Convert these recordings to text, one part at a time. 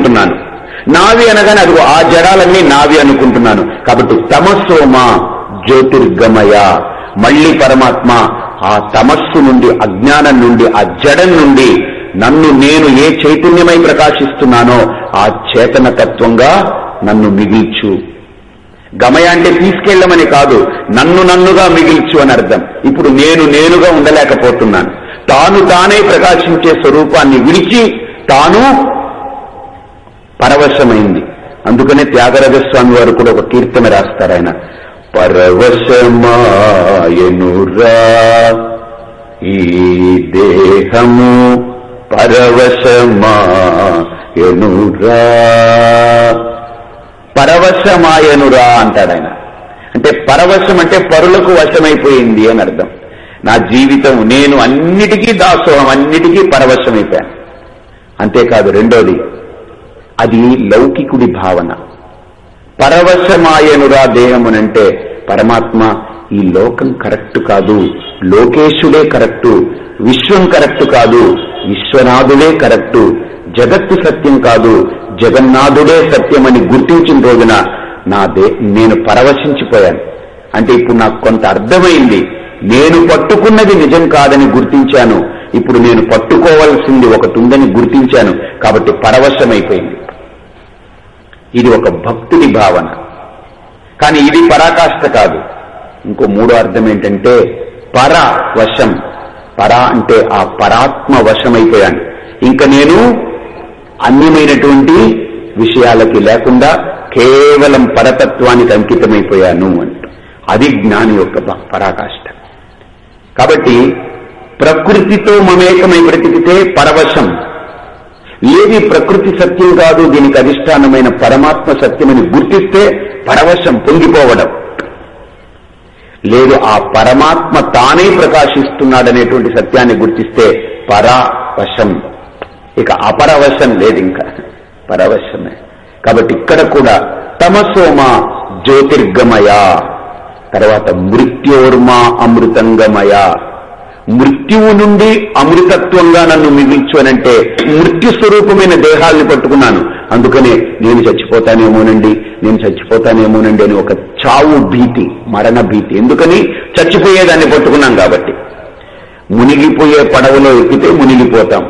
అనుకుంటున్నాను. నావి అనగానే అదిగో ఆ జడాలన్నీ నావి అనుకుంటున్నాను. కాబట్టి తమస్సోమ జ్యోతిర్గమయ మళ్ళీ పరమాత్మ ఆ తమస్సు నుండి అజ్ఞానం నుండి ఆ జడం నుండి నన్ను నేను ఏ చైతన్యమై ప్రకాశిస్తున్నానో ఆ చేతనతత్వంగా నన్ను మిగిల్చు. గమయ అంటే తీసుకెళ్ళమని కాదు నన్ను నన్నుగా మిగిల్చు అని అర్థం. ఇప్పుడు నేను నేనుగా ఉండలేకపోతున్నాను. తాను తానే ప్రకాశించే స్వరూపాన్ని విడిచి తాను పరవశమైంది. అందుకనే త్యాగరాజ స్వామి వారు కూడా ఒక కీర్తన రాస్తారు ఆయన. పరవశమాయనురా ఈ దేహము పరవశమాయనురా. పరవశమాయనురా అంటాడు ఆయన. అంటే పరవశం అంటే పరులకు వశమైపోయింది అని అర్థం. నా జీవితం నేను అన్నిటికీ దాసోహం అన్నిటికీ పరవశమైపోయాను. అంతేకాదు రెండోది అది లౌకికుడి భావన. పరవశమాయనురా దేహమునంటే పరమాత్మ ఈ లోకం కరెక్ట్ కాదు లోకేశుడే కరెక్టు విశ్వం కరెక్ట్ కాదు విశ్వనాథుడే కరెక్టు జగత్తు సత్యం కాదు జగన్నాథుడే సత్యమని గుర్తించిన రోజున నా దే నేను పరవశించిపోయాను. అంటే ఇప్పుడు నాకు కొంత అర్థమైంది. నేను పట్టుకున్నది నిజం కాదని గుర్తించాను. ఇప్పుడు నేను పట్టుకోవాల్సింది ఒకటి ఉందని గుర్తించాను. కాబట్టి పరవశమైపోయింది. ఇది ఒక భక్తుడి భావన. కానీ ఇది పరాకాష్ట కాదు. ఇంకో మూడో అర్థం ఏంటంటే పర వశం. పర అంటే ఆ పరాత్మ వశమైపోయాను. ఇంకా నేను అన్యమైనటువంటి విషయాలకి లేకుండా కేవలం పరతత్వానికి అంకితమైపోయాను అంటూ. అది జ్ఞాని యొక్క పరాకాష్ట. కాబట్టి ప్రకృతితో మమేకమై బ్రతికితే పరవశం. ఏది ప్రకృతి సత్యం కాదు దీనికి అధిష్టానమైన పరమాత్మ సత్యమని గుర్తిస్తే పరవశం పొంగిపోవడం. లేదు ఆ పరమాత్మ తానే ప్రకాశిస్తున్నాడనేటువంటి సత్యాన్ని గుర్తిస్తే పరావశం. ఇక అపరవశం లేదు ఇంకా. పరవశమే. కాబట్టి ఇక్కడ కూడా తమసోమ జ్యోతిర్గమయ తర్వాత మృత్యోర్మ అమృతంగమయ మృత్యువు నుండి అమృతత్వంగా నన్ను మిగిల్చు అనంటే మృత్యు స్వరూపమైన దేహాల్ని పట్టుకున్నాను. అందుకనే నేను చచ్చిపోతానేమోనండి నేను చచ్చిపోతానేమోనండి అని ఒక చావు భీతి మరణ భీతి. ఎందుకని? చచ్చిపోయేదాన్ని పట్టుకున్నాం కాబట్టి. మునిగిపోయే పడవలో ఎక్కితే మునిగిపోతాం.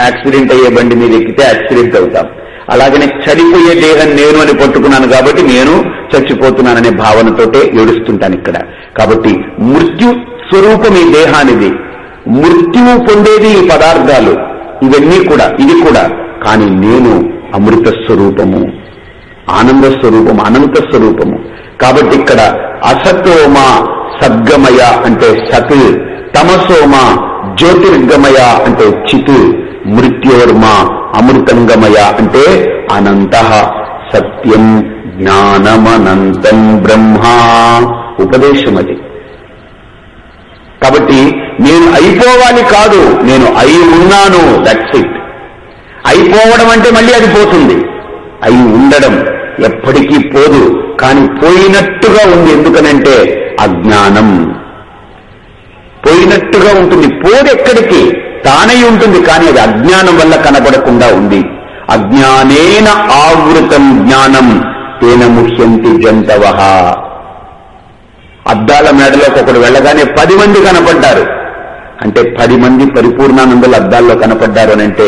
యాక్సిడెంట్ అయ్యే బండి మీద ఎక్కితే యాక్సిడెంట్ అవుతాం. అలాగనే చనిపోయే దేహం నేను అని పట్టుకున్నాను కాబట్టి నేను చచ్చిపోతున్నాననే భావనతోటే ఏడుస్తుంటాను ఇక్కడ. కాబట్టి మృత్యు స్వరూపం ఈ దేహానిది. మృత్యువు పొందేది ఈ పదార్థాలు. ఇవన్నీ కూడా ఇది కూడా. కానీ నేను అమృత స్వరూపము. ఆనంద స్వరూపము అనంత స్వరూపము. కాబట్టి ఇక్కడ అసతోమ సద్గమయ అంటే సత్ తమసోమ జ్యోతిర్గమయ అంటే చిత్ మృత్యోర్మ అమృతంగమయ అంటే అనంత. సత్యం జ్ఞానమనంతం బ్రహ్మ. ఉపదేశం అది కాబట్టి నేను అయిపోవాలి కాదు నేను అయి ఉన్నాను దట్స్ ఇట్ అయిపోవడం అంటే మళ్ళీ అది పోతుంది. అయి ఉండడం ఎప్పటికీ పోదు కానీ పోయినట్టుగా ఉంది. ఎందుకనంటే అజ్ఞానం. పోయినట్టుగా ఉంటుంది. పోదు ఎక్కడికి? తానై ఉంటుంది కానీ అది అజ్ఞానం వల్ల కనబడకుండా ఉంది. అజ్ఞానేన ఆవృతం జ్ఞానం తేన ముహ్యంతి జంతవ అద్దాల మేడలోకి ఒకడు వెళ్ళగానే పది మంది కనపడ్డారు. అంటే పది మంది పరిపూర్ణానందలు అద్దాల్లో కనపడ్డారు అని అంటే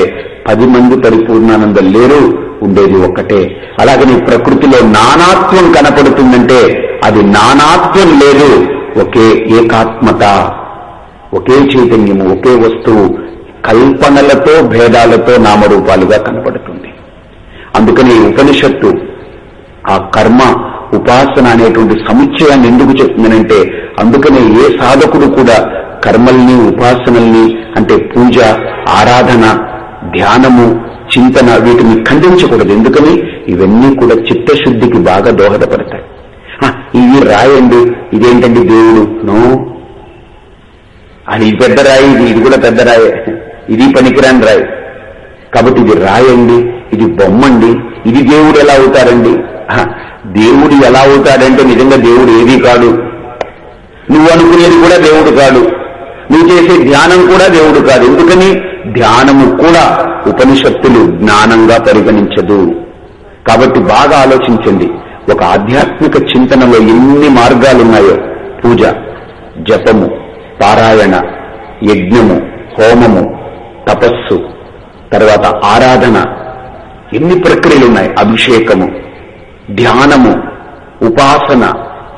పది మంది పరిపూర్ణానందలు లేరు ఉండేది ఒక్కటే. అలాగని ప్రకృతిలో నానాత్వం కనపడుతుందంటే అది నానాత్వం లేదు ఒకే ఏకాత్మత ఒకే చైతన్యము ఒకే వస్తువు కల్పనలతో భేదాలతో నామరూపాలుగా కనపడుతుంది. అందుకని ఉపనిషత్తు ఆ కర్మ ఉపాసన అనేటువంటి సముచ్చయాన్ని ఎందుకు చెప్తుందనంటే అందుకనే ఏ సాధకుడు కూడా కర్మల్ని ఉపాసనల్ని అంటే పూజ ఆరాధన ధ్యానము చింతన వీటిని ఖండించకూడదు. ఎందుకని? ఇవన్నీ కూడా చిత్తశుద్ధికి బాగా దోహదపడతాయి. ఇవి రాయండి. ఇదేంటండి దేవుడు? నో. అది పెద్ద రాయి ఇది ఇది కూడా పెద్ద రాయే. ఇది పనికిరాని రాయి. కాబట్టి ఇది రాయండి ఇది బొమ్మండి ఇది దేవుడు ఎలా అవుతారండి? దేవుడు ఎలా అవుతాడంటే నిజంగా దేవుడు ఏదీ కాదు నువ్వు అనుకునేది కూడా దేవుడు కాదు నువ్వు చేసే ధ్యానం కూడా దేవుడు కాదు. ఎందుకని? ధ్యానము కూడా ఉపనిషత్తులు జ్ఞానంగా పరిగణించదు. కాబట్టి బాగా ఆలోచించండి. ఒక ఆధ్యాత్మిక చింతనలో ఎన్ని మార్గాలున్నాయో? పూజ జపము పారాయణ యజ్ఞము హోమము తపస్సు తర్వాత ఆరాధన. ఎన్ని ప్రక్రియలు ఉన్నాయి అభిషేకము. ధ్యానము ఉపాసన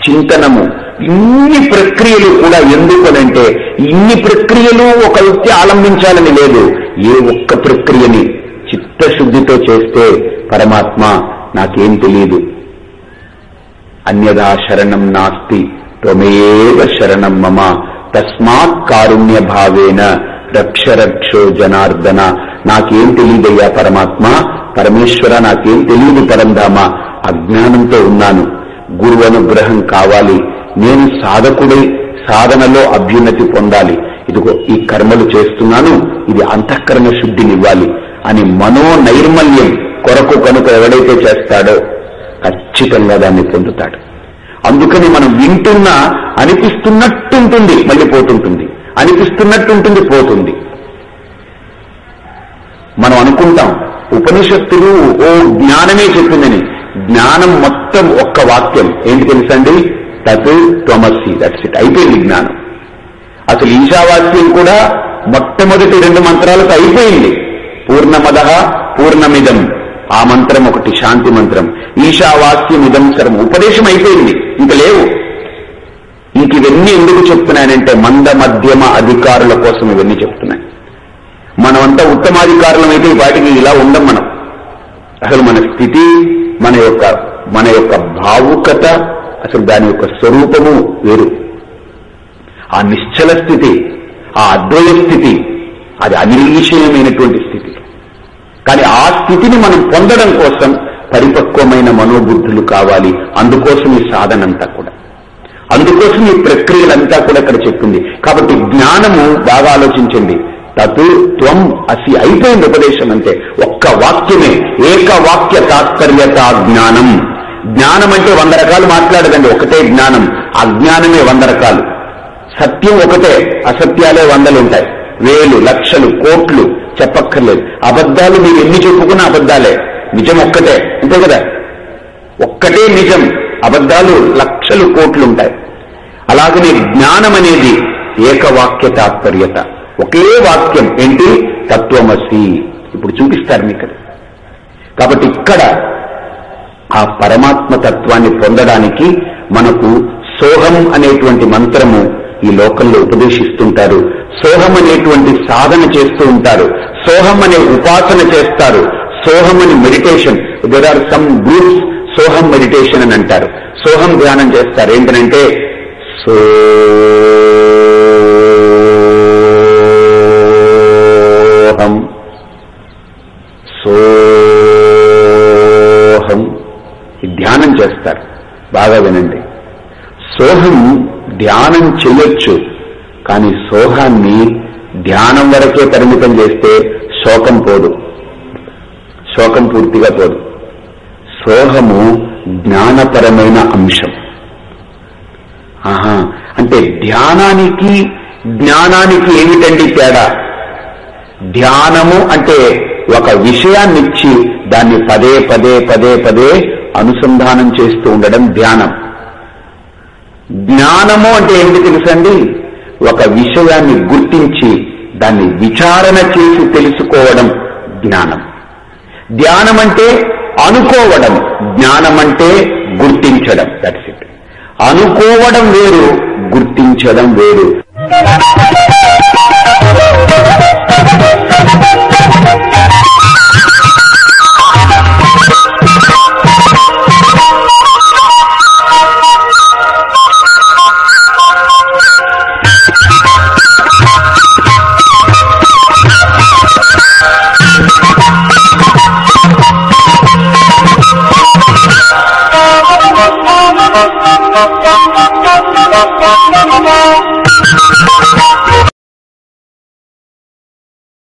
చింతనము ఇన్ని ప్రక్రియలు కూడా ఎందుకనంటే ఇన్ని ప్రక్రియలు ఒక వ్యక్తి ఆలంబించాలని లేదు. ఏ ఒక్క ప్రక్రియని చిత్తశుద్ధితో చేస్తే పరమాత్మ నాకేం తెలియదు అన్యదా శరణం నాస్తి త్వమేవ శరణం మమ తస్మాత్ కారుణ్య భావేన రక్ష రక్షో జనార్దన. నాకేం తెలియదయ్యా పరమాత్మ పరమేశ్వర నాకేం తెలియదు పరంధామ. అజ్ఞానంతో ఉన్నాను. గురు అనుగ్రహం కావాలి. నేను సాధకుడై సాధనలో అభ్యున్నతి పొందాలి. ఇదిగో ఈ కర్మలు చేస్తున్నాను. ఇది అంతఃకరణ శుద్ధినివ్వాలి అని మనో నైర్మల్యం కొరకు కనుక ఎవడైతే చేస్తాడో ఖచ్చితంగా దాన్ని పొందుతాడు. అందుకని మనం వింటున్నా అనిపిస్తున్నట్టుంటుంది మళ్ళీ పోతుంటుంది. అనిపిస్తున్నట్టుంటుంది పోతుంది. మనం అనుకుంటాం ఉపనిషత్తులు ఓ జ్ఞానమే చెప్పిందని. జ్ఞానం మొత్తం ఒక్క వాక్యం. ఏంటి తెలుసండి? తత్ త్వమసి దట్స్ ఇట్ అయిపోయింది జ్ఞానం. అసలు ఈశావాక్యం కూడా మొట్టమొదటి రెండు మంత్రాలకు అయిపోయింది. పూర్ణమద పూర్ణమిదం. ఆ మంత్రం ఒకటి శాంతి మంత్రం. ఈశావాస్యం ఇదం సర్వం ఉపదేశం అయిపోయింది. ఇంక లేవు. ఇంక ఇవన్నీ ఎందుకు చెప్తున్నానంటే మంద మధ్యమ అధికారుల కోసం ఇవన్నీ చెప్తున్నాయి. మనమంతా ఉత్తమాధికారులం అయితే వాటికి ఇలా ఉండం మనం. అసలు మన స్థితి మన యొక్క మన యొక్క భావుకత అసలు దాని యొక్క స్వరూపము వేరు. ఆ నిశ్చల స్థితి ఆ అద్వయ స్థితి అది అనిర్విషయమైనటువంటి స్థితి. కానీ ఆ స్థితిని మనం పొందడం కోసం పరిపక్వమైన మనోబుద్ధులు కావాలి. అందుకోసం ఈ సాధనంతా కూడా. అందుకోసం ఈ ప్రక్రియలంతా కూడా ఇక్కడ చెప్పింది. కాబట్టి జ్ఞానము బాగా ఆలోచించండి. తత్ త్వం అసి అయిపోయింది ఉపదేశం అంటే ఒక్క వాక్యమే ఏక వాక్య తాత్పర్యత జ్ఞానం. జ్ఞానం అంటే వంద రకాలు మాట్లాడదండి ఒకటే జ్ఞానం. అజ్ఞానమే వంద రకాలు. సత్యం ఒకటే అసత్యాలే వందలు ఉంటాయి. వేలు లక్షలు కోట్లు చెప్పక్కర్లేదు. అబద్ధాలు మీరు ఎన్ని చెప్పుకున్న అబద్ధాలే. నిజం ఒక్కటే అంతే కదా? ఒక్కటే నిజం అబద్ధాలు లక్షలు కోట్లు ఉంటాయి. అలాగనే జ్ఞానం అనేది ఏకవాక్య తాత్పర్యత. ఒకే వాక్యం ఏంటి? తత్వమసి. ఇప్పుడు చూపిస్తారు మీకు. కాబట్టి ఇక్కడ ఆ పరమాత్మ తత్వాన్ని పొందడానికి మనకు సోహం అనేటువంటి మంత్రము ఈ లోకంలో ఉపదేశిస్తుంటారు. సోహం అనేటువంటి సాధన చేస్తూ ఉంటారు. సోహం అనే ఉపాసన చేస్తారు. సోహం అని meditation. There are some groups సోహం మెడిటేషన్ అని అంటారు. సోహం ధ్యానం చేస్తారు. ఏంటంటే సో um, చేస్తారు. బాగా వినండి. సోహం ధ్యానం చేయొచ్చు కానీ సోహాన్ని ధ్యానం వరకే పరిమితం చేస్తే శోకం పోదు. శోకం పూర్తిగా పోదు. సోహము జ్ఞానపరమైన అంశం. ఆహా అంటే ధ్యానానికి జ్ఞానానికి ఏమిటండి తేడా? ధ్యానము అంటే ఒక విషయాన్నిచ్చి దాన్ని పదే పదే పదే పదే అనుసంధానం చేస్తూ ఉండడం ధ్యానం. జ్ఞానము అంటే ఏమిటి తెలుసండి? ఒక విషయాన్ని గుర్తించి దాన్ని విచారణ చేసి తెలుసుకోవడం జ్ఞానం. ధ్యానం అంటే అనుకోవడం జ్ఞానం అంటే గుర్తించడం. దట్స్ ఇట్ అనుకోవడం వేరు గుర్తించడం వేరు.